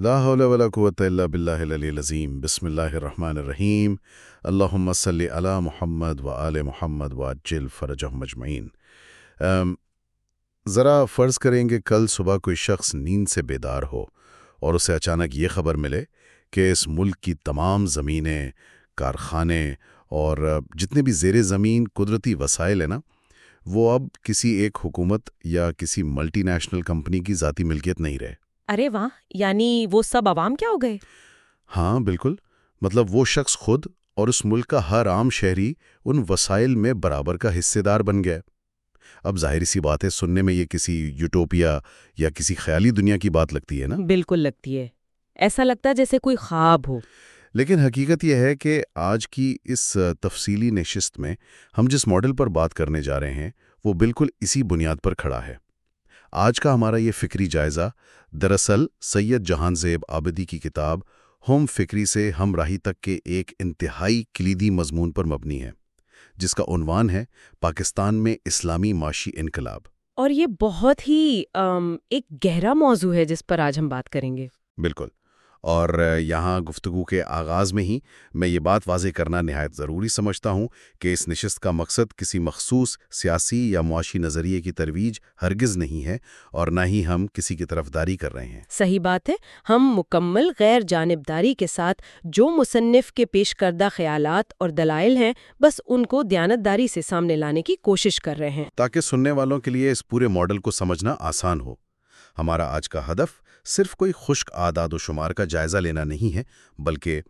لا حول ولا قوت الا باللہ العلی العظیم. بسم اللہ الرحمن الرحیم. اللہم صلی علی محمد و آل محمد و اجل فرجہم اجمعین. ام، ذرا فرض کریں گے کل صبح کوئی شخص نیند سے بیدار ہو اور اسے اچانک یہ خبر ملے کہ اس ملک کی تمام زمینیں کارخانے اور جتنے بھی زیر زمین قدرتی وسائل ہیں نا وہ اب کسی ایک حکومت یا کسی ملٹی نیشنل کمپنی کی ذاتی ملکیت نہیں رہے۔ ارے واہ یعنی وہ سب عوام کیا ہو گئے؟ ہاں بالکل۔ مطلب وہ شخص خود اور اس ملک کا ہر عام شہری ان وسائل میں برابر کا حصے دار بن گیا۔ اب ظاہری سی بات ہے سننے میں یہ کسی یوٹوپیا یا کسی خیالی دنیا کی بات لگتی ہے نا؟ بالکل لگتی ہے۔ ایسا لگتا ہے جیسے کوئی خواب ہو۔ لیکن حقیقت یہ ہے کہ آج کی اس تفصیلی نشست میں ہم جس ماڈل پر بات کرنے جا رہے ہیں وہ بالکل اسی بنیاد پر کھڑا ہے۔ آج کا ہمارا یہ فکری جائزہ دراصل سید جہان زیب آبدی کی کتاب ہوم فکری سے ہم راہی تک کے ایک انتہائی کلیدی مضمون پر مبنی ہے جس کا عنوان ہے پاکستان میں اسلامی معاشی انقلاب۔ اور یہ بہت ہی ایک گہرا موضوع ہے جس پر آج ہم بات کریں گے۔ بالکل۔ اور یہاں گفتگو کے آغاز میں ہی میں یہ بات واضح کرنا نہایت ضروری سمجھتا ہوں کہ اس نشست کا مقصد کسی مخصوص سیاسی یا معاشی نظریے کی ترویج ہرگز نہیں ہے اور نہ ہی ہم کسی کی طرفداری کر رہے ہیں۔ صحیح بات ہے۔ ہم مکمل غیر جانبداری کے ساتھ جو مصنف کے پیش کردہ خیالات اور دلائل ہیں بس ان کو دیانتداری سے سامنے لانے کی کوشش کر رہے ہیں۔ تاکہ سننے والوں کے لیے اس پورے ماڈل کو سمجھنا آسان ہو۔ ہمارا آج کا ہدف صرف کوئی خشک اعداد و شمار کا جائزہ لینا نہیں ہے بلکہ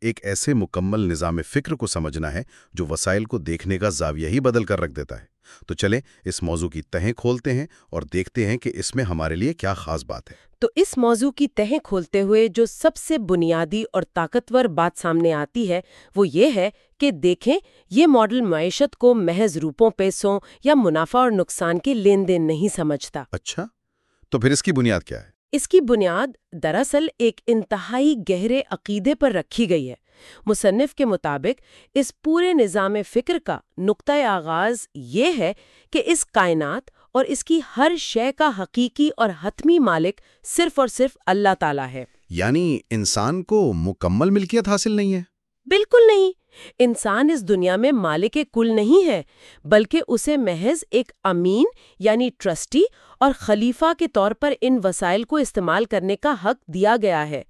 ایک ایسے مکمل نظام فکر کو سمجھنا ہے جو وسائل کو دیکھنے کا زاویہ ہی بدل کر رکھ دیتا ہے۔ تو چلیں اس موضوع کی تہیں کھولتے ہیں اور دیکھتے ہیں کہ اس میں ہمارے لیے کیا خاص بات ہے۔ تو اس موضوع کی تہیں کھولتے ہوئے جو سب سے بنیادی اور طاقتور بات سامنے آتی ہے وہ یہ ہے کہ دیکھیں یہ ماڈل معیشت کو محض روپوں پیسوں یا منافع اور نقصان کے لین دین نہیں سمجھتا۔ اچھا تو پھر اس کی بنیاد کیا ہے؟ اس کی بنیاد دراصل ایک انتہائی گہرے عقیدے پر رکھی گئی ہے۔ مصنف کے مطابق، اس پورے نظام فکر کا نقطۂ آغاز یہ ہے کہ اس کائنات اور اس کی ہر شے کا حقیقی اور حتمی مالک صرف اور صرف اللہ تعالیٰ ہے۔ یعنی انسان کو مکمل ملکیت حاصل نہیں ہے۔ بالکل نہیں۔ انسان اس دنیا میں مالک کل نہیں ہے بلکہ اسے محض ایک امین یعنی ٹرسٹی اور خلیفہ کے طور پر ان وسائل کو استعمال کرنے کا حق دیا گیا ہے۔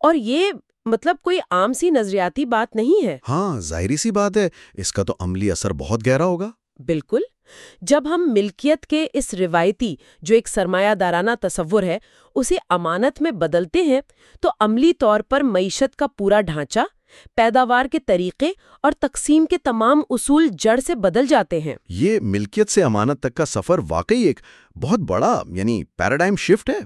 اور یہ مطلب کوئی عام سی نظریاتی بات نہیں ہے۔ ہاں ظاہری سی بات ہے اس کا تو عملی اثر بہت گہرا ہوگا۔ بالکل۔ جب ہم ملکیت کے اس روایتی جو ایک سرمایہ دارانہ تصور ہے اسے امانت میں بدلتے ہیں تو عملی طور پر معیشت کا پورا ڈھانچہ پیداوار کے طریقے اور تقسیم کے تمام اصول جڑ سے بدل جاتے ہیں۔ یہ ملکیت سے امانت تک کا سفر واقعی ایک بہت بڑا یعنی پیراڈائم شفٹ ہے۔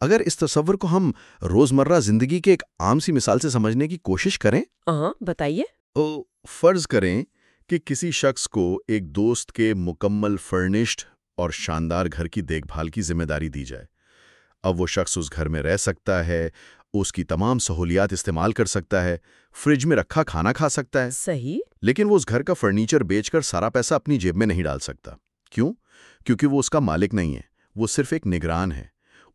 اگر اس تصور کو ہم روزمرہ زندگی کے ایک عام سی مثال سے سمجھنے کی کوشش کریں۔ ہاں بتائیے۔ تو فرض کریں کہ کسی شخص کو ایک دوست کے مکمل فرنشڈ اور شاندار گھر کی دیکھ بھال کی ذمہ داری دی جائے۔ اب وہ شخص اس گھر میں رہ سکتا ہے اس کی تمام سہولیات استعمال کر سکتا ہے فریج میں رکھا کھانا کھا سکتا ہے۔ صحیح۔ لیکن وہ اس گھر کا فرنیچر بیچ کر سارا پیسہ اپنی جیب میں نہیں ڈال سکتا۔ کیوں؟ کیونکہ وہ اس کا مالک نہیں ہے۔ وہ صرف ایک نگران ہے۔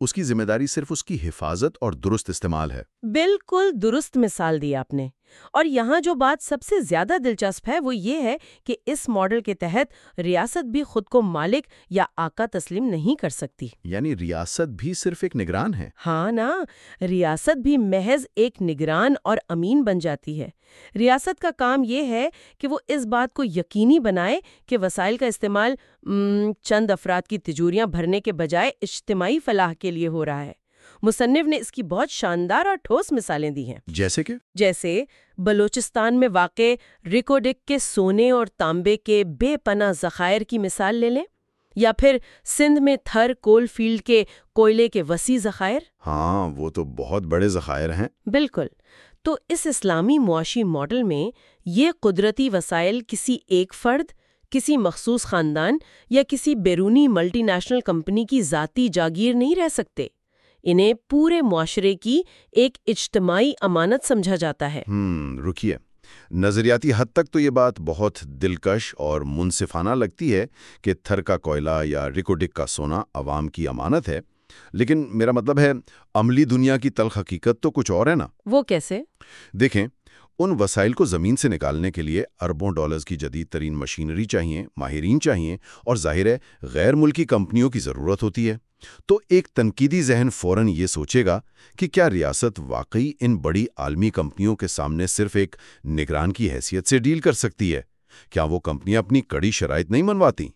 اس کی ذمہ داری صرف اس کی حفاظت اور درست استعمال ہے۔ بالکل درست مثال دی آپ نے۔ اور یہاں جو بات سب سے زیادہ دلچسپ ہے وہ یہ ہے کہ اس ماڈل کے تحت ریاست بھی خود کو مالک یا آقا تسلیم نہیں کر سکتی۔ یعنی ریاست بھی صرف ایک نگران ہے۔ ہاں نا ریاست بھی محض ایک نگران اور امین بن جاتی ہے۔ ریاست کا کام یہ ہے کہ وہ اس بات کو یقینی بنائے کہ وسائل کا استعمال چند افراد کی تجوریاں بھرنے کے بجائے اجتماعی فلاح کے لیے ہو رہا ہے۔ مصنف نے اس کی بہت شاندار اور ٹھوس مثالیں دی ہیں۔ جیسے کہ؟ جیسے بلوچستان میں واقع ریکوڈک کے سونے اور تانبے کے بے پناہ ذخائر کی مثال لے لیں یا پھر سندھ میں تھر کول فیلڈ کے کوئلے کے وسیع ذخائر؟ ہاں وہ تو بہت بڑے ذخائر ہیں۔ بالکل۔ تو اس اسلامی معاشی ماڈل میں یہ قدرتی وسائل کسی ایک فرد کسی مخصوص خاندان یا کسی بیرونی ملٹی نیشنل کمپنی کی ذاتی جاگیر نہیں رہ سکتے۔ انہیں پورے معاشرے کی ایک اجتماعی امانت سمجھا جاتا ہے۔ رکیے۔ نظریاتی حد تک تو یہ بات بہت دلکش اور منصفانہ لگتی ہے کہ تھر کا کوئلہ یا ریکوڈک کا سونا عوام کی امانت ہے۔ لیکن میرا مطلب ہے عملی دنیا کی تلخ حقیقت تو کچھ اور ہے نا؟ وہ کیسے؟ دیکھیں ان وسائل کو زمین سے نکالنے کے لیے اربوں ڈالرز کی جدید ترین مشینری چاہیے، ماہرین چاہیے اور ظاہر ہے غیر ملکی کمپنیوں کی ضرورت ہوتی ہے۔ تو ایک تنقیدی ذہن فوراً یہ سوچے گا کہ کیا ریاست واقعی ان بڑی عالمی کمپنیوں کے سامنے صرف ایک نگران کی حیثیت سے ڈیل کر سکتی ہے؟ کیا وہ کمپنیاں اپنی کڑی شرائط نہیں منواتی؟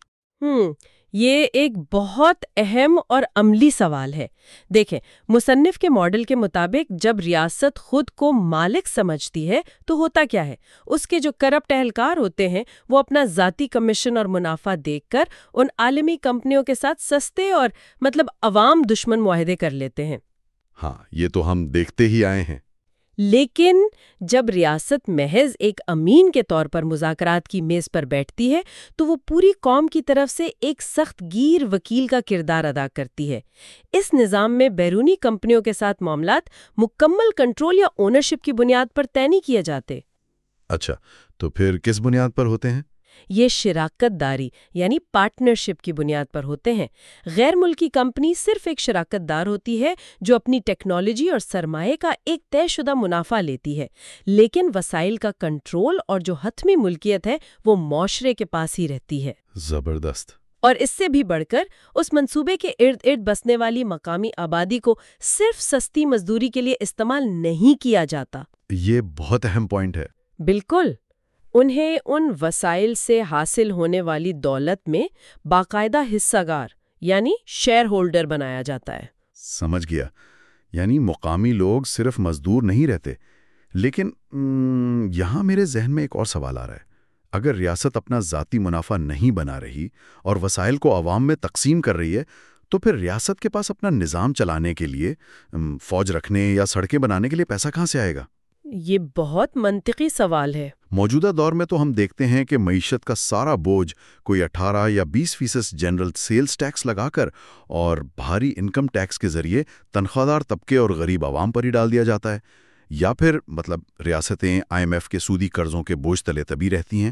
یہ ایک بہت اہم اور عملی سوال ہے۔ دیکھیں، مصنف کے ماڈل کے مطابق جب ریاست خود کو مالک سمجھتی ہے تو ہوتا کیا ہے؟ اس کے جو کرپٹ اہلکار ہوتے ہیں، وہ اپنا ذاتی کمیشن اور منافع دیکھ کر ان عالمی کمپنیوں کے ساتھ سستے اور مطلب عوام دشمن معاہدے کر لیتے ہیں۔ ہاں یہ تو ہم دیکھتے ہی آئے ہیں۔ لیکن جب ریاست محض ایک امین کے طور پر مذاکرات کی میز پر بیٹھتی ہے، تو وہ پوری قوم کی طرف سے ایک سخت گیر وکیل کا کردار ادا کرتی ہے۔ اس نظام میں بیرونی کمپنیوں کے ساتھ معاملات مکمل کنٹرول یا اونرشپ کی بنیاد پر طے نہیں کیے جاتے۔ اچھا تو پھر کس بنیاد پر ہوتے ہیں؟ یہ شراکت داری یعنی پارٹنرشپ کی بنیاد پر ہوتے ہیں۔ غیر ملکی کمپنی صرف ایک شراکت دار ہوتی ہے جو اپنی ٹیکنالوجی اور سرمایہ کا ایک طے شدہ منافع لیتی ہے لیکن وسائل کا کنٹرول اور جو حتمی ملکیت ہے وہ معاشرے کے پاس ہی رہتی ہے۔ زبردست۔ اور اس سے بھی بڑھ کر اس منصوبے کے ارد ارد بسنے والی مقامی آبادی کو صرف سستی مزدوری کے لیے استعمال نہیں کیا جاتا۔ یہ بہت اہم پوائنٹ ہے۔ بالکل۔ انہیں ان وسائل سے حاصل ہونے والی دولت میں باقاعدہ حصہ گار یعنی شیئر ہولڈر بنایا جاتا ہے۔ سمجھ گیا۔ یعنی مقامی لوگ صرف مزدور نہیں رہتے۔ لیکن یہاں میرے ذہن میں ایک اور سوال آ رہا ہے۔ اگر ریاست اپنا ذاتی منافع نہیں بنا رہی اور وسائل کو عوام میں تقسیم کر رہی ہے، تو پھر ریاست کے پاس اپنا نظام چلانے کے لیے فوج رکھنے یا سڑکیں بنانے کے لیے پیسہ کہاں سے آئے گا؟ یہ بہت منطقی سوال ہے۔ موجودہ دور میں تو ہم دیکھتے ہیں کہ معیشت کا سارا بوجھ کوئی اٹھارہ یا بیس فیصد جنرل سیلز ٹیکس لگا کر اور بھاری انکم ٹیکس کے ذریعے تنخواہ دار طبقے اور غریب عوام پر ہی ڈال دیا جاتا ہے۔ یا پھر مطلب ریاستیں آئی ایم ایف کے سودی قرضوں کے بوجھ تلے تبھی رہتی ہیں۔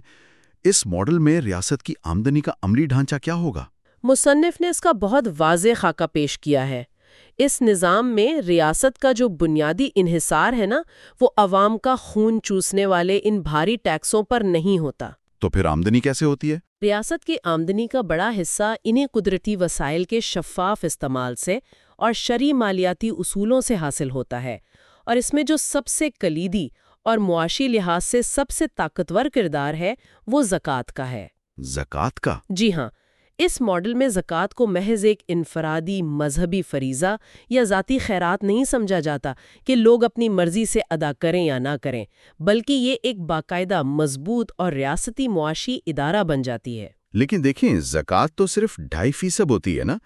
اس ماڈل میں ریاست کی آمدنی کا عملی ڈھانچہ کیا ہوگا؟ مصنف نے اس کا بہت واضح خاکہ پیش کیا ہے۔ اس نظام میں ریاست کا جو بنیادی انحصار ہے نا وہ عوام کا خون چوسنے والے ان بھاری ٹیکسوں پر نہیں ہوتا۔ تو پھر آمدنی کیسے ہوتی ہے؟ ریاست کی آمدنی کا بڑا حصہ انہیں قدرتی وسائل کے شفاف استعمال سے اور شرعی مالیاتی اصولوں سے حاصل ہوتا ہے۔ اور اس میں جو سب سے کلیدی اور معاشی لحاظ سے سب سے طاقتور کردار ہے وہ زکوٰۃ کا ہے۔ زکوٰۃ کا؟ جی ہاں۔ اس ماڈل میں زکوٰۃ کو محض ایک انفرادی مذہبی فریضہ یا ذاتی خیرات نہیں سمجھا جاتا کہ لوگ اپنی مرضی سے ادا کریں یا نہ کریں، بلکہ یہ ایک باقاعدہ مضبوط اور ریاستی معاشی ادارہ بن جاتی ہے۔ لیکن دیکھیں، زکوٰۃ تو صرف ڈھائی فیصد ہوتی ہے نا؟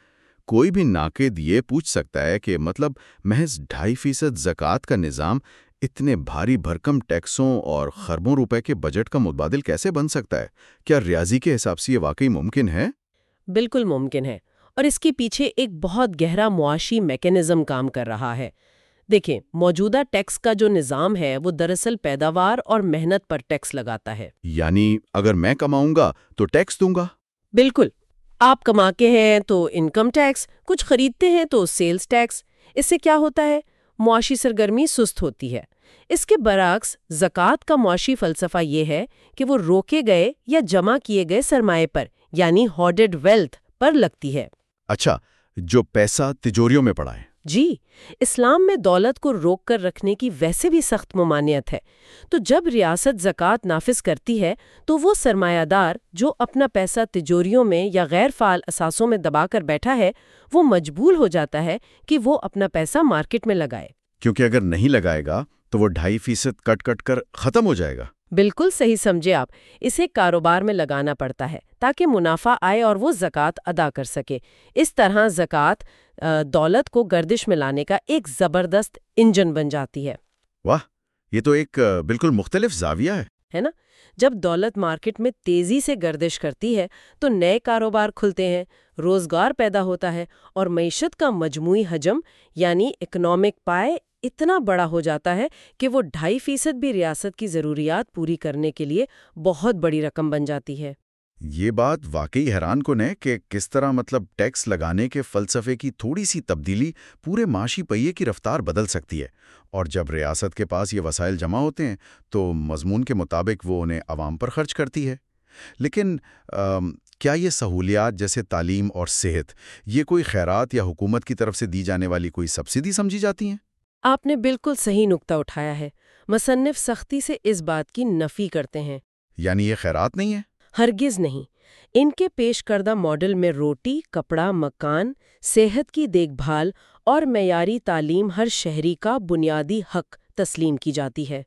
کوئی بھی ناقد یہ پوچھ سکتا ہے کہ مطلب محض ڈھائی فیصد زکوٰۃ کا نظام اتنے بھاری بھرکم ٹیکسوں اور خربوں روپے کے بجٹ کا متبادل کیسے بن سکتا ہے؟ کیا ریاضی کے حساب سے یہ واقعی ممکن ہے؟ بالکل ممکن ہے اور اس کے پیچھے ایک بہت گہرا معاشی میکینزم کام کر رہا ہے۔ دیکھیں موجودہ ٹیکس کا جو نظام ہے وہ دراصل پیداوار اور محنت پر ٹیکس لگاتا ہے۔ یعنی اگر میں کماؤں گا تو ٹیکس دوں گا؟ بالکل۔ آپ کما کے ہیں تو انکم ٹیکس کچھ خریدتے ہیں تو سیلز ٹیکس۔ اس سے کیا ہوتا ہے؟ معاشی سرگرمی سست ہوتی ہے۔ اس کے برعکس زکوٰۃ کا معاشی فلسفہ یہ ہے کہ وہ روکے گئے یا جمع کیے گئے سرمایہ پر یعنی ہارڈڈ ویلتھ پر لگتی ہے۔ اچھا جو پیسہ تجوریوں میں پڑا ہے۔ جی اسلام میں دولت کو روک کر رکھنے کی ویسے بھی سخت ممانعت ہے۔ تو جب ریاست زکوٰۃ نافذ کرتی ہے تو وہ سرمایہ دار جو اپنا پیسہ تجوریوں میں یا غیر فعال اثاثوں میں دبا کر بیٹھا ہے وہ مجبور ہو جاتا ہے کہ وہ اپنا پیسہ مارکیٹ میں لگائے۔ کیونکہ اگر نہیں لگائے گا تو وہ ڈھائی فیصد کٹ کٹ کر ختم ہو جائے گا۔ بالکل صحیح سمجھے آپ اسے کاروبار میں لگانا پڑتا ہے تاکہ منافع آئے اور وہ زکوٰۃ ادا کر سکے۔ اس طرح زکوٰۃ دولت کو گردش میں لانے کا ایک زبردست انجن بن جاتی ہے۔ واہ یہ تو ایک بالکل مختلف زاویہ ہے۔ ہے نا؟ جب دولت مارکیٹ میں تیزی سے گردش کرتی ہے تو نئے کاروبار کھلتے ہیں روزگار پیدا ہوتا ہے اور معیشت کا مجموعی حجم یعنی اکنامک پائے اتنا بڑا ہو جاتا ہے کہ وہ ڈھائی فیصد بھی ریاست کی ضروریات پوری کرنے کے لیے بہت بڑی رقم بن جاتی ہے۔ یہ بات واقعی حیران کن ہے کہ کس طرح مطلب ٹیکس لگانے کے فلسفے کی تھوڑی سی تبدیلی پورے معاشی پہیے کی رفتار بدل سکتی ہے۔ اور جب ریاست کے پاس یہ وسائل جمع ہوتے ہیں تو مضمون کے مطابق وہ انہیں عوام پر خرچ کرتی ہے۔ لیکن آم، کیا یہ سہولیات جیسے تعلیم اور صحت یہ کوئی خیرات یا حکومت کی طرف سے دی جانے والی کوئی سبسڈی سمجھی جاتی ہیں؟ آپ نے بالکل صحیح نقطہ اٹھایا ہے۔ مصنف سختی سے اس بات کی نفی کرتے ہیں۔ یعنی یہ خیرات نہیں ہے ہرگز نہیں۔ ان کے پیش کردہ ماڈل میں روٹی کپڑا مکان صحت کی دیکھ بھال اور معیاری تعلیم ہر شہری کا بنیادی حق تسلیم کی جاتی ہے۔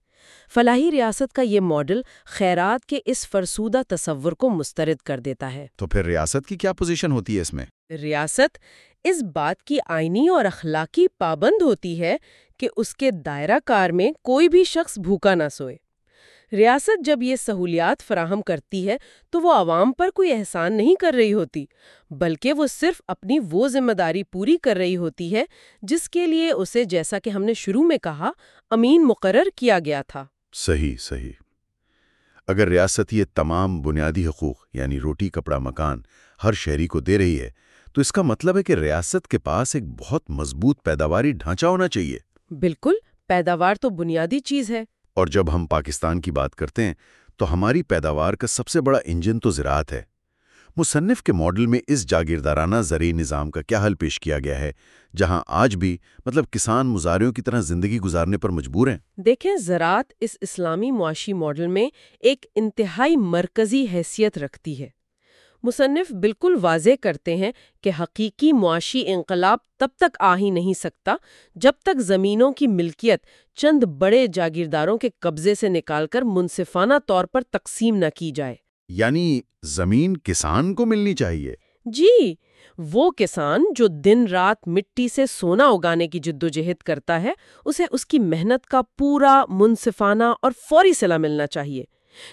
فلاحی ریاست کا یہ ماڈل خیرات کے اس فرسودہ تصور کو مسترد کر دیتا ہے۔ تو پھر ریاست کی کیا پوزیشن ہوتی ہے اس میں؟ ریاست اس بات کی آئینی اور اخلاقی پابند ہوتی ہے کہ اس کے دائرہ کار میں کوئی بھی شخص بھوکا نہ سوئے۔ ریاست جب یہ سہولیات فراہم کرتی ہے تو وہ عوام پر کوئی احسان نہیں کر رہی ہوتی بلکہ وہ صرف اپنی وہ ذمہ داری پوری کر رہی ہوتی ہے جس کے لیے اسے جیسا کہ ہم نے شروع میں کہا امین مقرر کیا گیا تھا۔ صحیح صحیح۔ اگر ریاست یہ تمام بنیادی حقوق یعنی روٹی کپڑا مکان ہر شہری کو دے رہی ہے تو اس کا مطلب ہے کہ ریاست کے پاس ایک بہت مضبوط پیداواری ڈھانچہ ہونا چاہیے۔ بالکل پیداوار تو بنیادی چیز ہے۔ اور جب ہم پاکستان کی بات کرتے ہیں، تو ہماری پیداوار کا سب سے بڑا انجن تو زراعت ہے۔ مصنف کے ماڈل میں اس جاگیردارانہ زرعی نظام کا کیا حل پیش کیا گیا ہے، جہاں آج بھی مطلب کسان مزاروں کی طرح زندگی گزارنے پر مجبور ہیں؟ دیکھیں، زراعت اس اسلامی معاشی ماڈل میں ایک انتہائی مرکزی حیثیت رکھتی ہے۔ مصنف بالکل واضح کرتے ہیں کہ حقیقی معاشی انقلاب تب تک آ ہی نہیں سکتا جب تک زمینوں کی ملکیت چند بڑے جاگیرداروں کے قبضے سے نکال کر منصفانہ طور پر تقسیم نہ کی جائے۔ یعنی زمین کسان کو ملنی چاہیے۔ جی وہ کسان جو دن رات مٹی سے سونا اگانے کی جدوجہد کرتا ہے اسے اس کی محنت کا پورا منصفانہ اور فوری صلاح ملنا چاہیے۔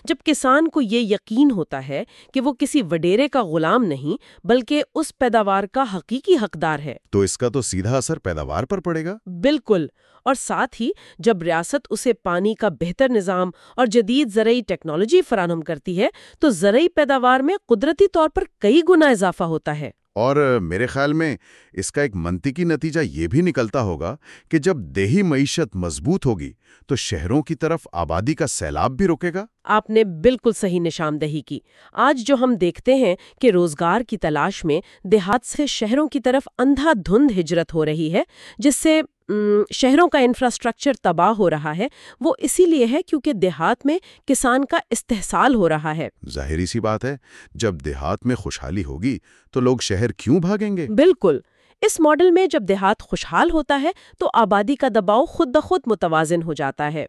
جب کسان کو یہ یقین ہوتا ہے کہ وہ کسی وڈیرے کا غلام نہیں بلکہ اس پیداوار کا حقیقی حقدار ہے۔ تو اس کا تو سیدھا اثر پیداوار پر پڑے گا؟ بالکل۔ اور ساتھ ہی جب ریاست اسے پانی کا بہتر نظام اور جدید زرعی ٹیکنالوجی فراہم کرتی ہے تو زرعی پیداوار میں قدرتی طور پر کئی گنا اضافہ ہوتا ہے۔ اور میرے خیال میں اس کا ایک منطقی نتیجہ یہ بھی نکلتا ہوگا کہ جب دیہی معیشت مضبوط ہوگی تو شہروں کی طرف آبادی کا سیلاب بھی رکے گا۔ آپ نے بالکل صحیح نشاندہی کی۔ آج جو ہم دیکھتے ہیں کہ روزگار کی تلاش میں دیہات سے شہروں کی طرف اندھا دھند ہجرت ہو رہی ہے، جس سے شہروں کا انفراسٹرکچر تباہ ہو رہا ہے وہ اسی لیے ہے کیونکہ دیہات میں کسان کا استحصال ہو رہا ہے۔ ظاہری سی بات ہے جب دیہات میں خوشحالی ہوگی تو لوگ شہر کیوں بھاگیں گے؟ بالکل۔ اس ماڈل میں جب دیہات خوشحال ہوتا ہے تو آبادی کا دباؤ خود بخود متوازن ہو جاتا ہے۔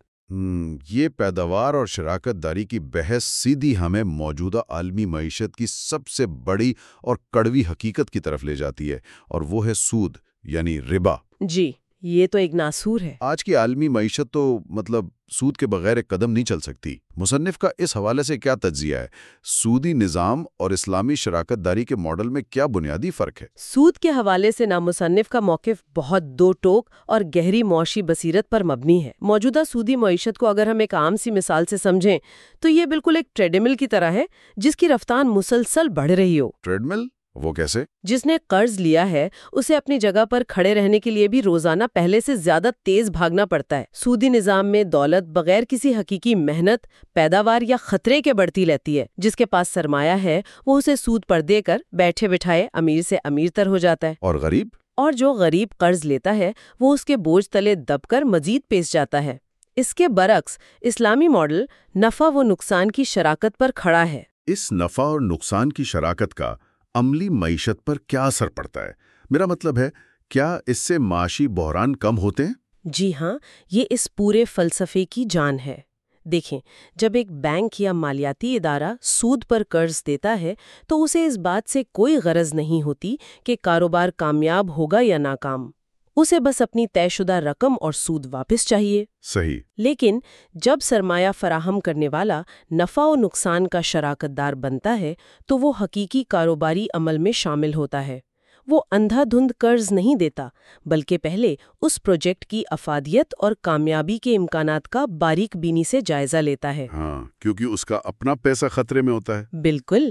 یہ پیداوار اور شراکت داری کی بحث سیدھی ہمیں موجودہ عالمی معیشت کی سب سے بڑی اور کڑوی حقیقت کی طرف لے جاتی ہے اور وہ ہے سود یعنی ربا۔ جی۔ یہ تو ایک ناسور ہے۔ آج کی عالمی معیشت تو مطلب سود کے بغیر ایک قدم نہیں چل سکتی۔ مصنف کا اس حوالے سے کیا تجزیہ ہے؟ سودی نظام اور اسلامی شراکت داری کے ماڈل میں کیا بنیادی فرق ہے؟ سود کے حوالے سے نام مصنف کا موقف بہت دو ٹوک اور گہری معاشی بصیرت پر مبنی ہے۔ موجودہ سودی معیشت کو اگر ہم ایک عام سی مثال سے سمجھیں تو یہ بالکل ایک ٹریڈمل کی طرح ہے جس کی رفتار مسلسل بڑھ رہی ہو۔ ٹریڈمل وہ کیسے؟ جس نے قرض لیا ہے اسے اپنی جگہ پر کھڑے رہنے کے لیے بھی روزانہ پہلے سے زیادہ تیز بھاگنا پڑتا ہے۔ سودی نظام میں دولت بغیر کسی حقیقی محنت پیداوار یا خطرے کے بڑھتی لیتی ہے۔ جس کے پاس سرمایہ ہے وہ اسے سود پر دے کر بیٹھے بٹھائے امیر سے امیر تر ہو جاتا ہے۔ اور غریب؟ اور جو غریب قرض لیتا ہے وہ اس کے بوجھ تلے دب کر مزید پیس جاتا ہے۔ اس کے برعکس اسلامی ماڈل نفع و نقصان کی شراکت پر کھڑا ہے۔ اس نفع اور نقصان کی شراکت کا عملی معیشت پر کیا اثر پڑتا ہے؟ میرا مطلب ہے، کیا اس سے معاشی بحران کم ہوتے ہیں؟ جی ہاں یہ اس پورے فلسفے کی جان ہے۔ دیکھیں، جب ایک بینک یا مالیاتی ادارہ سود پر قرض دیتا ہے، تو اسے اس بات سے کوئی غرض نہیں ہوتی کہ کاروبار کامیاب ہوگا یا ناکام۔ اسے بس اپنی طے شدہ رقم اور سود واپس چاہیے۔ صحیح۔ لیکن جب سرمایہ فراہم کرنے والا نفع و نقصان کا شراکت دار بنتا ہے تو وہ حقیقی کاروباری عمل میں شامل ہوتا ہے۔ وہ اندھا دھند قرض نہیں دیتا بلکہ پہلے اس پروجیکٹ کی افادیت اور کامیابی کے امکانات کا باریک بینی سے جائزہ لیتا ہے۔ ہاں کیونکہ اس کا اپنا پیسہ خطرے میں ہوتا ہے۔ بالکل۔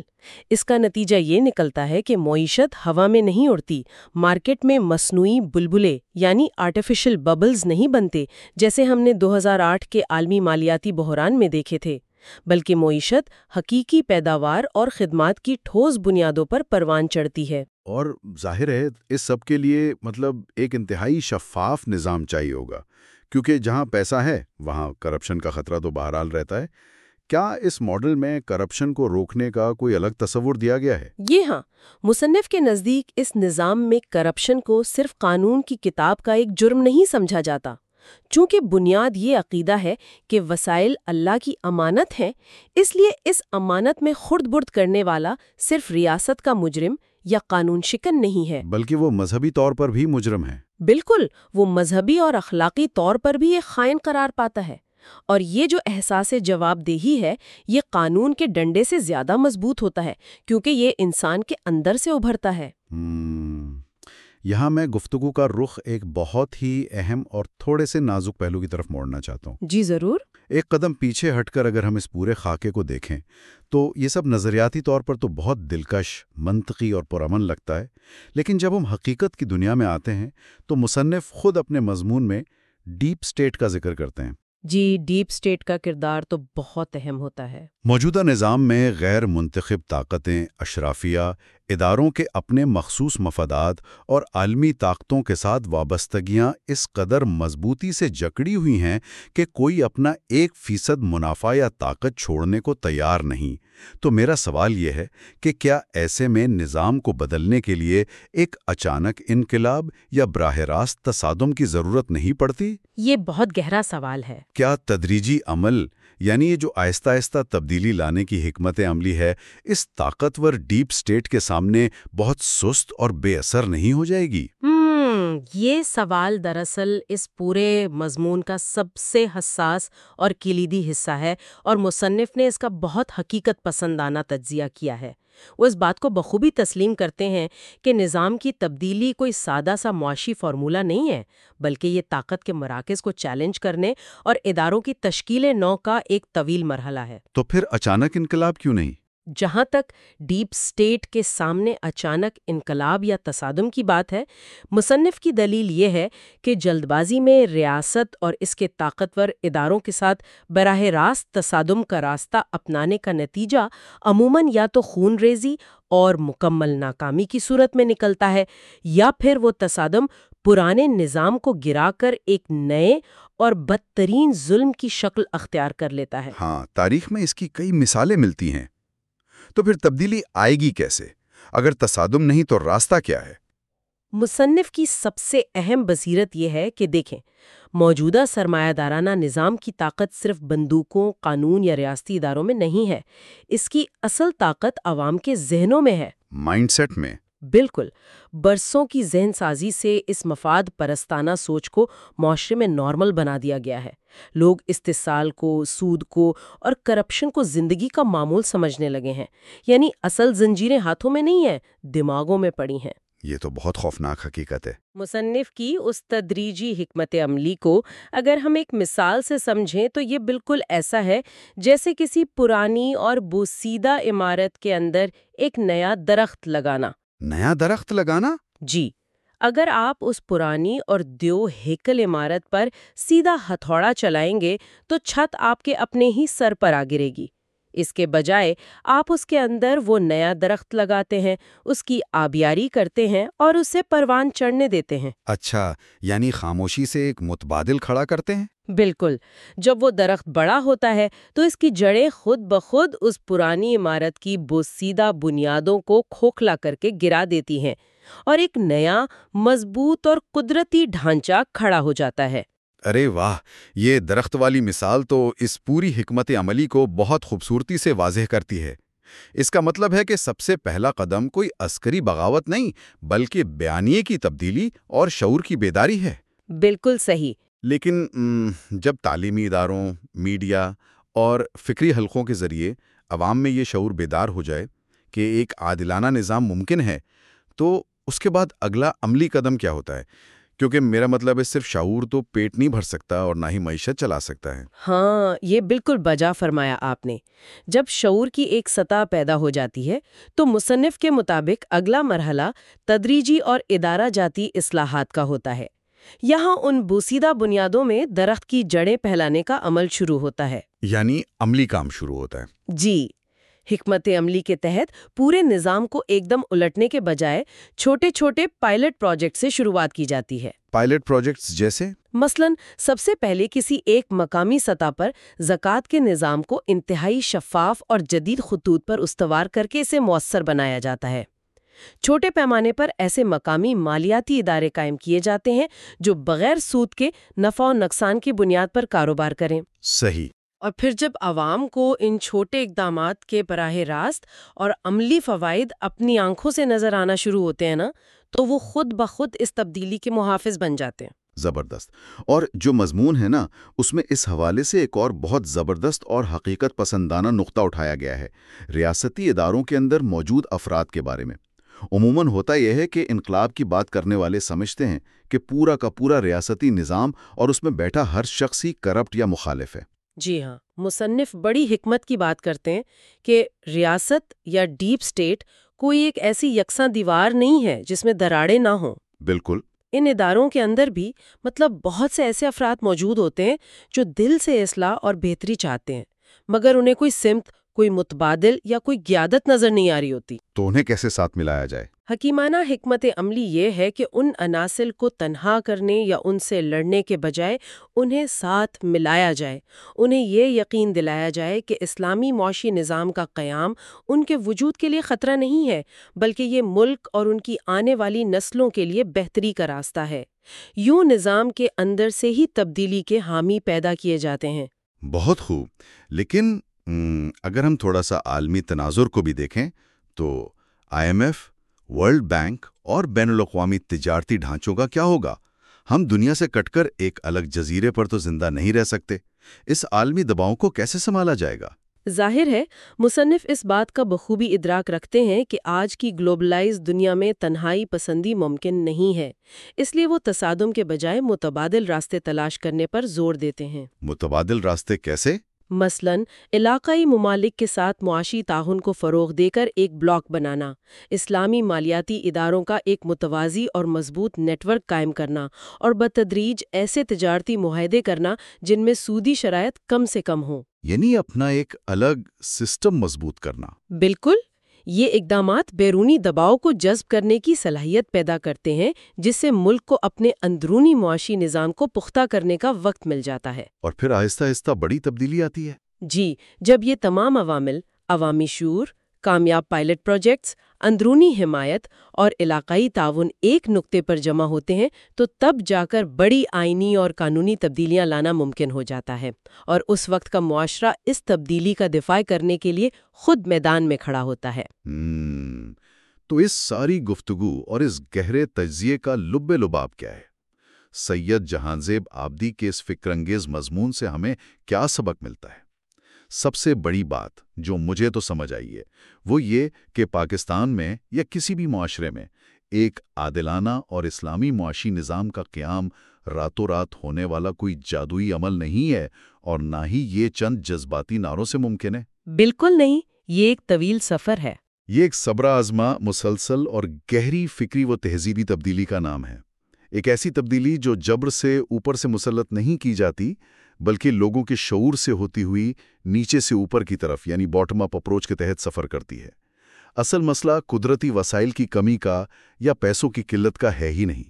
اس کا نتیجہ یہ نکلتا ہے کہ معیشت ہوا میں نہیں اڑتی مارکیٹ میں مصنوعی بلبلے یعنی آرٹیفیشل ببلز نہیں بنتے جیسے ہم نے دو ہزار آٹھ کے عالمی مالیاتی بحران میں دیکھے تھے۔ بلکہ معیشت حقیقی پیداوار اور خدمات کی ٹھوس بنیادوں پر پروان چڑھتی ہے۔ اور ظاہر ہے اس سب کے لیے مطلب ایک انتہائی شفاف نظام چاہیے ہوگا کیونکہ جہاں پیسہ ہے وہاں کرپشن کا خطرہ تو بہرحال رہتا ہے۔ کیا اس ماڈل میں کرپشن کو روکنے کا کوئی الگ تصور دیا گیا ہے؟ یہ ہاں مصنف کے نزدیک اس نظام میں کرپشن کو صرف قانون کی کتاب کا ایک جرم نہیں سمجھا جاتا۔ چونکہ بنیاد یہ عقیدہ ہے کہ وسائل اللہ کی امانت ہیں اس لیے اس امانت میں خرد برد کرنے والا صرف ریاست کا مجرم یا قانون شکن نہیں ہے۔ بلکہ وہ مذہبی طور پر بھی مجرم ہے بالکل وہ مذہبی اور اخلاقی طور پر بھی ایک خائن قرار پاتا ہے۔ اور یہ جو احساس جواب دہی ہے یہ قانون کے ڈنڈے سے زیادہ مضبوط ہوتا ہے کیونکہ یہ انسان کے اندر سے ابھرتا ہے۔ ہم، یہاں میں گفتگو کا رخ ایک بہت ہی اہم اور تھوڑے سے نازک پہلو کی طرف موڑنا چاہتا ہوں۔ جی ضرور۔ ایک قدم پیچھے ہٹ کر اگر ہم اس پورے خاکے کو دیکھیں تو یہ سب نظریاتی طور پر تو بہت دلکش منطقی اور پرامن لگتا ہے۔ لیکن جب ہم حقیقت کی دنیا میں آتے ہیں تو مصنف خود اپنے مضمون میں ڈیپ سٹیٹ کا ذکر کرتے ہیں۔ جی ڈیپ سٹیٹ کا کردار تو بہت اہم ہوتا ہے۔ موجودہ نظام میں غیر منتخب طاقتیں، اشرافیہ، اداروں کے اپنے مخصوص مفادات اور عالمی طاقتوں کے ساتھ وابستگیاں اس قدر مضبوطی سے جکڑی ہوئی ہیں کہ کوئی اپنا ایک فیصد منافع یا طاقت چھوڑنے کو تیار نہیں۔ تو میرا سوال یہ ہے کہ کیا ایسے میں نظام کو بدلنے کے لیے ایک اچانک انقلاب یا براہ راست تصادم کی ضرورت نہیں پڑتی؟ یہ بہت گہرا سوال ہے۔ کیا تدریجی عمل یعنی یہ جو آہستہ آہستہ تبدیلی لانے کی حکمت عملی ہے اس طاقتور ڈیپ سٹیٹ کے سامنے بہت سست اور بے اثر نہیں ہو جائے گی؟ ہم یہ سوال دراصل اس پورے مضمون کا سب سے حساس اور کلیدی حصہ ہے اور مصنف نے اس کا بہت حقیقت پسندانہ تجزیہ کیا ہے۔ وہ اس بات کو بخوبی تسلیم کرتے ہیں کہ نظام کی تبدیلی کوئی سادہ سا معاشی فارمولہ نہیں ہے، بلکہ یہ طاقت کے مراکز کو چیلنج کرنے اور اداروں کی تشکیل نو کا ایک طویل مرحلہ ہے۔ تو پھر اچانک انقلاب کیوں نہیں؟ جہاں تک ڈیپ سٹیٹ کے سامنے اچانک انقلاب یا تصادم کی بات ہے، مصنف کی دلیل یہ ہے کہ جلد بازی میں ریاست اور اس کے طاقتور اداروں کے ساتھ براہ راست تصادم کا راستہ اپنانے کا نتیجہ عموماً یا تو خون ریزی اور مکمل ناکامی کی صورت میں نکلتا ہے یا پھر وہ تصادم پرانے نظام کو گرا کر ایک نئے اور بدترین ظلم کی شکل اختیار کر لیتا ہے۔ ہاں تاریخ میں اس کی کئی مثالیں ملتی ہیں۔ تو پھر تبدیلی آئے گی کیسے؟ اگر تصادم نہیں تو راستہ کیا ہے؟ مصنف کی سب سے اہم بصیرت یہ ہے کہ دیکھیں موجودہ سرمایہ دارانہ نظام کی طاقت صرف بندوقوں قانون یا ریاستی اداروں میں نہیں ہے اس کی اصل طاقت عوام کے ذہنوں میں ہے۔ مائنڈ سیٹ میں۔ بالکل برسوں کی ذہن سازی سے اس مفاد پرستانہ سوچ کو معاشرے میں نارمل بنا دیا گیا ہے۔ لوگ استحصال کو سود کو اور کرپشن کو زندگی کا معمول سمجھنے لگے ہیں۔ یعنی اصل زنجیریں ہاتھوں میں نہیں ہیں دماغوں میں پڑی ہیں۔ یہ تو بہت خوفناک حقیقت ہے۔ مصنف کی اس تدریجی حکمت عملی کو اگر ہم ایک مثال سے سمجھیں تو یہ بالکل ایسا ہے جیسے کسی پرانی اور بوسیدہ عمارت کے اندر ایک نیا درخت لگانا۔ نیا درخت لگانا؟ جی اگر آپ اس پرانی اور دیو ہیکل عمارت پر سیدھا ہتھوڑا چلائیں گے تو چھت آپ کے اپنے ہی سر پر آ گرے گی۔ اس کے بجائے آپ اس کے اندر وہ نیا درخت لگاتے ہیں اس کی آبیاری کرتے ہیں اور اسے پروان چڑھنے دیتے ہیں۔ اچھا یعنی خاموشی سے ایک متبادل کھڑا کرتے ہیں؟ بالکل جب وہ درخت بڑا ہوتا ہے تو اس کی جڑیں خود بخود اس پرانی عمارت کی بوسیدہ بنیادوں کو کھوکھلا کر کے گرا دیتی ہیں اور ایک نیا مضبوط اور قدرتی ڈھانچہ کھڑا ہو جاتا ہے۔ ارے واہ یہ درخت والی مثال تو اس پوری حکمت عملی کو بہت خوبصورتی سے واضح کرتی ہے۔ اس کا مطلب ہے کہ سب سے پہلا قدم کوئی عسکری بغاوت نہیں بلکہ بیانیے کی تبدیلی اور شعور کی بیداری ہے۔ بالکل صحیح۔ لیکن جب تعلیمی اداروں میڈیا اور فکری حلقوں کے ذریعے عوام میں یہ شعور بیدار ہو جائے کہ ایک عادلانہ نظام ممکن ہے تو اس کے بعد اگلا عملی قدم کیا ہوتا ہے؟ کیونکہ میرا مطلب ہے صرف شعور تو پیٹ نہیں بھر سکتا اور نہ ہی معیشت چلا سکتا ہے۔ ہاں یہ بالکل بجا فرمایا آپ نے۔ جب شعور کی ایک سطح پیدا ہو جاتی ہے تو مصنف کے مطابق اگلا مرحلہ تدریجی اور ادارہ جاتی اصلاحات کا ہوتا ہے۔ یہاں ان بوسیدہ بنیادوں میں درخت کی جڑیں پھیلانے کا عمل شروع ہوتا ہے۔ یعنی عملی کام شروع ہوتا ہے۔ جی۔ حکمت عملی کے تحت پورے نظام کو ایک دم الٹنے کے بجائے چھوٹے چھوٹے پائلٹ پروجیکٹ سے شروعات کی جاتی ہے۔ پائلٹ پروجیکٹس جیسے؟ مثلا سب سے پہلے کسی ایک مقامی سطح پر زکوٰۃ کے نظام کو انتہائی شفاف اور جدید خطوط پر استوار کر کے اسے مؤثر بنایا جاتا ہے۔ چھوٹے پیمانے پر ایسے مقامی مالیاتی ادارے قائم کیے جاتے ہیں جو بغیر سود کے نفع و نقصان کی بنیاد پر کاروبار کریں۔ صحیح۔ اور پھر جب عوام کو ان چھوٹے اقدامات کے براہ راست اور عملی فوائد اپنی آنکھوں سے نظر آنا شروع ہوتے ہیں نا، تو وہ خود بخود اس تبدیلی کے محافظ بن جاتے ہیں۔ زبردست۔ اور جو مضمون ہے نا، اس میں اس حوالے سے ایک اور بہت زبردست اور حقیقت پسندانہ نقطہ اٹھایا گیا ہے، ریاستی اداروں کے اندر موجود افراد کے بارے میں۔ عموماً ہوتا یہ ہے کہ انقلاب کی بات کرنے والے سمجھتے ہیں کہ پورا کا پورا ریاستی نظام اور اس میں بیٹھا ہر شخص ہی کرپٹ یا مخالف ہے۔ جی ہاں مصنف بڑی حکمت کی بات کرتے ہیں کہ ریاست یا ڈیپ سٹیٹ کوئی ایک ایسی یکساں دیوار نہیں ہے جس میں دراڑے نہ ہوں۔ بالکل۔ ان اداروں کے اندر بھی مطلب بہت سے ایسے افراد موجود ہوتے ہیں جو دل سے اصلاح اور بہتری چاہتے ہیں مگر انہیں کوئی سمت کوئی متبادل یا کوئی گیادت نظر نہیں آ رہی ہوتی۔ تو انہیں کیسے ساتھ ملایا جائے؟ حکیمانہ حکمت عملی یہ ہے کہ ان عناصر کو تنہا کرنے یا ان سے لڑنے کے بجائے انہیں ساتھ ملایا جائے۔ انہیں یہ یقین دلایا جائے کہ اسلامی معاشی نظام کا قیام ان کے وجود کے لیے خطرہ نہیں ہے بلکہ یہ ملک اور ان کی آنے والی نسلوں کے لیے بہتری کا راستہ ہے۔ یوں نظام کے اندر سے ہی تبدیلی کے حامی پیدا کیے جاتے ہیں۔ بہت خوب۔ لیکن اگر ہم تھوڑا سا عالمی تناظر کو بھی دیکھیں تو I M F World Bank اور بین الاقوامی تجارتی ڈھانچوں کا کیا ہوگا؟ ہم دنیا سے کٹ کر ایک الگ جزیرے پر تو زندہ نہیں رہ سکتے۔ اس عالمی دباؤں کو کیسے سنبھالا جائے گا؟ ظاہر ہے مصنف اس بات کا بخوبی ادراک رکھتے ہیں کہ آج کی گلوبلائز دنیا میں تنہائی پسندی ممکن نہیں ہے۔ اس لیے وہ تصادم کے بجائے متبادل راستے تلاش کرنے پر زور دیتے ہیں۔ متبادل راستے کیسے؟ مثلا علاقائی ممالک کے ساتھ معاشی تعاون کو فروغ دے کر ایک بلاک بنانا اسلامی مالیاتی اداروں کا ایک متوازی اور مضبوط نیٹ ورک قائم کرنا اور بتدریج ایسے تجارتی معاہدے کرنا جن میں سودی شرائط کم سے کم ہوں۔ یعنی اپنا ایک الگ سسٹم مضبوط کرنا۔ بالکل۔ یہ اقدامات بیرونی دباؤ کو جذب کرنے کی صلاحیت پیدا کرتے ہیں جس سے ملک کو اپنے اندرونی معاشی نظام کو پختہ کرنے کا وقت مل جاتا ہے۔ اور پھر آہستہ آہستہ بڑی تبدیلی آتی ہے۔ جی جب یہ تمام عوامل عوامی شور کامیاب پائلٹ پروجیکٹس، اندرونی حمایت اور علاقائی تعاون ایک نقطے پر جمع ہوتے ہیں تو تب جا کر بڑی آئینی اور قانونی تبدیلیاں لانا ممکن ہو جاتا ہے اور اس وقت کا معاشرہ اس تبدیلی کا دفاع کرنے کے لیے خود میدان میں کھڑا ہوتا ہے۔ تو اس ساری گفتگو اور اس گہرے تجزیے کا لب لباب کیا ہے؟ سید جہانزیب آبدی کے اس فکر انگیز مضمون سے ہمیں کیا سبق ملتا ہے؟ سب سے بڑی بات جو مجھے تو سمجھ آئی ہے وہ یہ کہ پاکستان میں یا کسی بھی معاشرے میں ایک عادلانہ اور اسلامی معاشی نظام کا قیام راتوں رات ہونے والا کوئی جادوئی عمل نہیں ہے اور نہ ہی یہ چند جذباتی نعروں سے ممکن ہے۔ بالکل نہیں یہ ایک طویل سفر ہے۔ یہ ایک صبر آزما مسلسل اور گہری فکری و تہذیبی تبدیلی کا نام ہے۔ ایک ایسی تبدیلی جو جبر سے اوپر سے مسلط نہیں کی جاتی بلکہ لوگوں کے شعور سے ہوتی ہوئی نیچے سے اوپر کی طرف یعنی باٹم اپ اپروچ کے تحت سفر کرتی ہے۔ اصل مسئلہ قدرتی وسائل کی کمی کا یا پیسوں کی قلت کا ہے ہی نہیں۔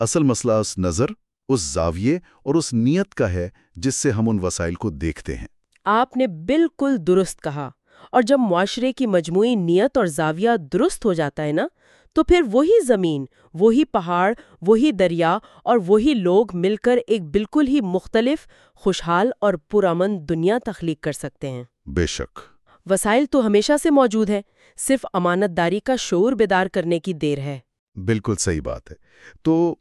اصل مسئلہ اس نظر، اس زاویے اور اس نیت کا ہے جس سے ہم ان وسائل کو دیکھتے ہیں۔ آپ نے بالکل درست کہا۔ اور جب معاشرے کی مجموعی نیت اور زاویہ درست ہو جاتا ہے نا تو پھر وہی زمین وہی پہاڑ وہی دریا اور وہی لوگ مل کر ایک بالکل ہی مختلف خوشحال اور پرامن دنیا تخلیق کر سکتے ہیں۔ بے شک۔ وسائل تو ہمیشہ سے موجود ہیں صرف امانت داری کا شور بیدار کرنے کی دیر ہے۔ بالکل صحیح بات ہے۔ تو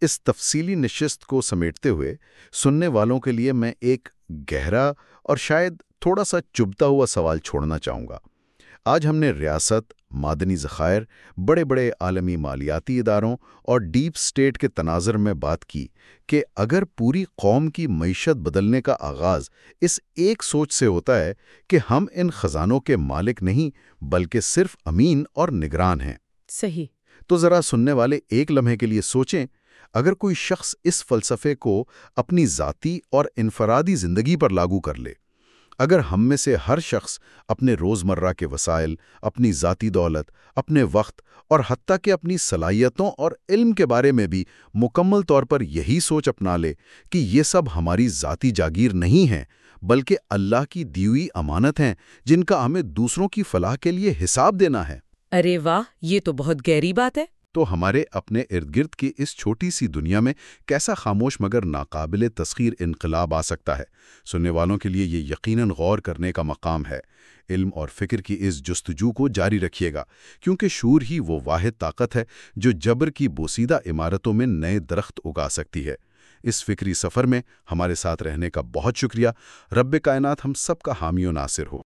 اس تفصیلی نشست کو سمیٹتے ہوئے سننے والوں کے لیے میں ایک گہرا اور شاید تھوڑا سا چبتا ہوا سوال چھوڑنا چاہوں گا۔ آج ہم نے ریاست معدنی ذخائر بڑے بڑے عالمی مالیاتی اداروں اور ڈیپ سٹیٹ کے تناظر میں بات کی کہ اگر پوری قوم کی معیشت بدلنے کا آغاز اس ایک سوچ سے ہوتا ہے کہ ہم ان خزانوں کے مالک نہیں بلکہ صرف امین اور نگران ہیں۔ صحیح۔ تو ذرا سننے والے ایک لمحے کے لیے سوچیں اگر کوئی شخص اس فلسفے کو اپنی ذاتی اور انفرادی زندگی پر لاگو کر لے اگر ہم میں سے ہر شخص اپنے روزمرہ کے وسائل، اپنی ذاتی دولت، اپنے وقت اور حتیٰ کہ اپنی صلاحیتوں اور علم کے بارے میں بھی مکمل طور پر یہی سوچ اپنا لے کہ یہ سب ہماری ذاتی جاگیر نہیں ہیں، بلکہ اللہ کی دیوئی امانت ہیں جن کا ہمیں دوسروں کی فلاح کے لیے حساب دینا ہے۔ ارے واہ، یہ تو بہت گہری بات ہے۔ تو ہمارے اپنے ارد گرد کی اس چھوٹی سی دنیا میں کیسا خاموش مگر ناقابل تسخیر انقلاب آ سکتا ہے؟ سننے والوں کے لیے یہ یقیناً غور کرنے کا مقام ہے۔ علم اور فکر کی اس جستجو کو جاری رکھیے گا، کیونکہ شور ہی وہ واحد طاقت ہے جو جبر کی بوسیدہ عمارتوں میں نئے درخت اگا سکتی ہے۔ اس فکری سفر میں ہمارے ساتھ رہنے کا بہت شکریہ۔ رب کائنات ہم سب کا حامی و ناصر ہو۔